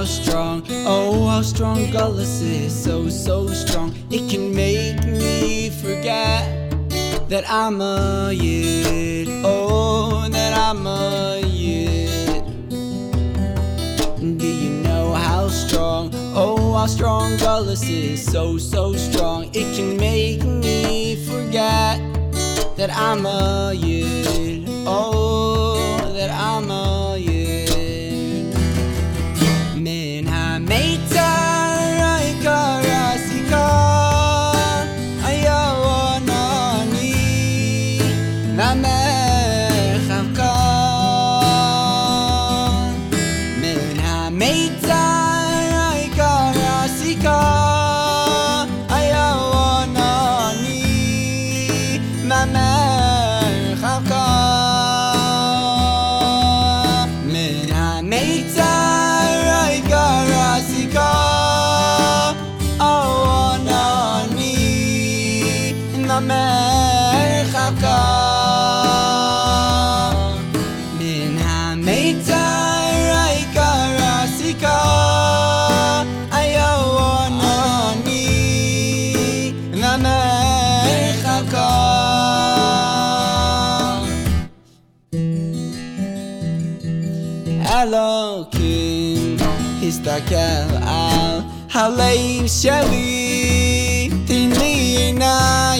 how strong, oh how strong Gullus is, so so strong. It can make me forget that I'm a yid, oh that I'm a yid. Do you know how strong, oh how strong Gullus is, so so strong. It can make me forget that I'm a yid, 没在 שמח על כך. מן המיצר העיקר הסיכה, היון אני למח על כך. אלוקים הסתכל על הלב שלי, תן לי עיניים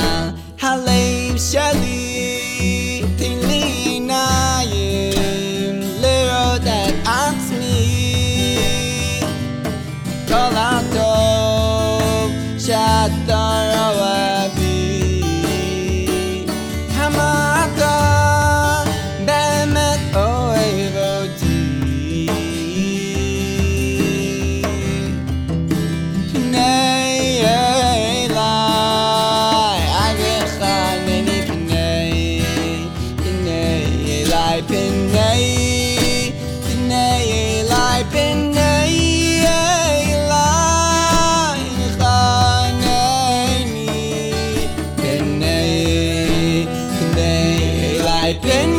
เป็นไงจะไหนลายเป็นไงลายข้างไงมีเป็นไงจะไหนลายเป็น